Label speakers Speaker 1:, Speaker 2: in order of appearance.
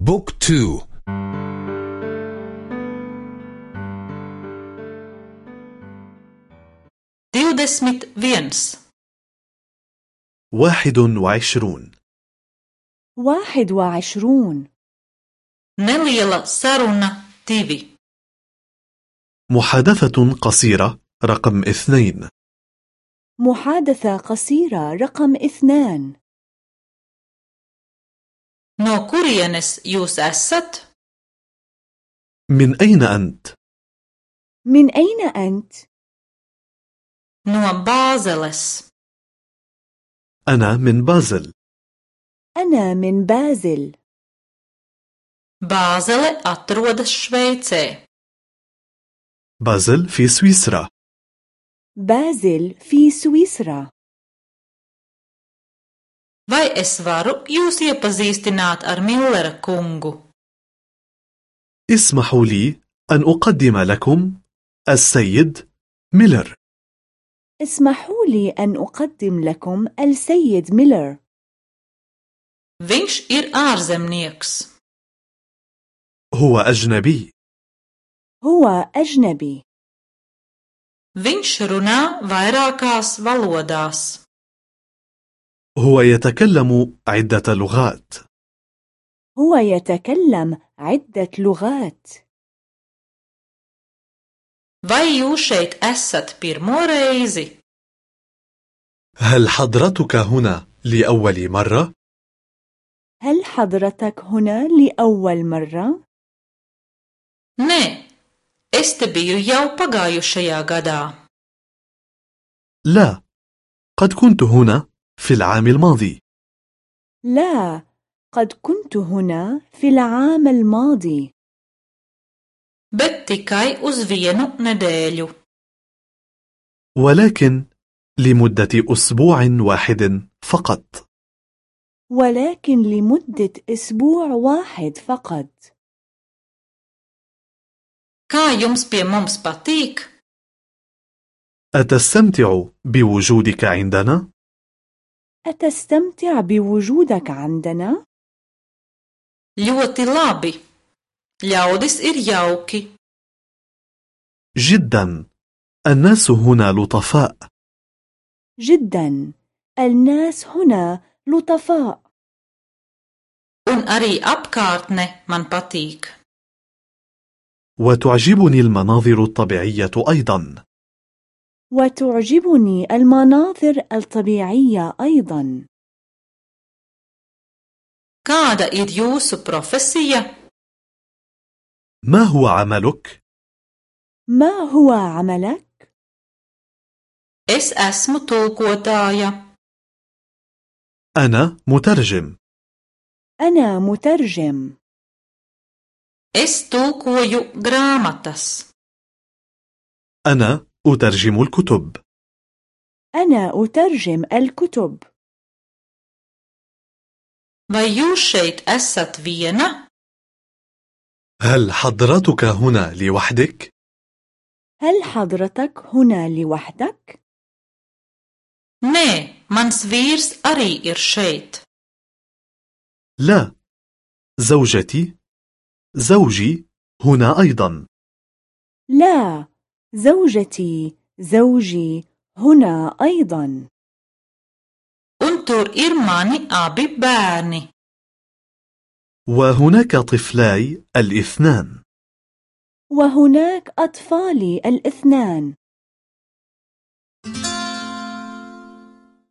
Speaker 1: book two
Speaker 2: divdesmit viens
Speaker 3: واحد وعشرون.
Speaker 4: واحد وعشرون.
Speaker 2: Neliela saruna divi.
Speaker 3: محادثة قصيرة رقم اثنين.
Speaker 4: محادثة قصيرة رقم اثنان.
Speaker 2: No kurienes jūs esat?
Speaker 3: من أين أنت؟
Speaker 4: من أين أنت؟
Speaker 2: No Bāzeles
Speaker 3: أنا من بازل
Speaker 4: أنا من بازل
Speaker 2: Bāzele atrodas Šveicē.
Speaker 3: بازل في سويسرا
Speaker 4: بازل في سويسرا
Speaker 2: Vai es varu jūs iepazīstināt ar Millera kungu?
Speaker 3: اسمحوا لي أن أقدم لكم السيد ميلر
Speaker 4: اسمحوا لي أن أقدم لكم السيد ميلر
Speaker 2: Viņš ir ārzemnieks.
Speaker 3: هو أجنبي
Speaker 4: هو أجنبي
Speaker 2: Viņš runā vairākās valodās.
Speaker 3: هو يتكلم عدة لغات
Speaker 4: هو يتكلم عدة لغات
Speaker 2: Vai jūs šeit esat pirmo reizi?
Speaker 3: هل حضرتك هنا لأول مرة؟
Speaker 4: هل حضرتك هنا لأول مرة؟
Speaker 2: Nē, es te biju jau pagājušajā gadā.
Speaker 3: لا قد كنت هنا في العام الماضي
Speaker 4: لا قد كنت هنا في العام الماضي
Speaker 2: Bet tikai uz vienu nedēļu.
Speaker 3: ولكن لمدة أسبوع واحد فقط
Speaker 4: ولكن لمدة أسبوع واحد فقط
Speaker 2: Kā jums pie mums patīk?
Speaker 3: أتستمتع بوجودك عندنا؟
Speaker 4: أتستمتع بوجودك عندنا؟
Speaker 2: Ļoti labi. Ļaudis ir jauki.
Speaker 3: جدا الناس هنا لطفاء
Speaker 4: جدا الناس هنا لطفاء
Speaker 2: Un arī apkārtne man patīk.
Speaker 3: وتعجبني المناظر الطبيعية أيضا
Speaker 4: وتعجبني المناظر الطبيعية أيضا
Speaker 2: Kāda ir jūsu profesija?
Speaker 3: ما هو عملك؟
Speaker 4: ما هو عملك؟
Speaker 2: Es esmu tulkotāja.
Speaker 3: أنا مترجم
Speaker 4: أنا مترجم
Speaker 2: Es tulkoju grāmatas.
Speaker 3: أنا أترجم الكتب
Speaker 4: أنا أترجم الكتب
Speaker 2: Vai jūs šeit esat viena?
Speaker 3: هل حضرتك هنا لوحدك؟
Speaker 4: هل حضرتك هنا لوحدك؟
Speaker 2: Nē, mans vīrs arī ir šeit.
Speaker 3: لا زوجتي زوجي هنا أيضا
Speaker 4: لا زوجتي زوجي هنا أيضا.
Speaker 2: Un tur ir mani abi bērni.
Speaker 3: وهناك طفلاي الاثنان.
Speaker 4: وهناك أطفالي الاثنان.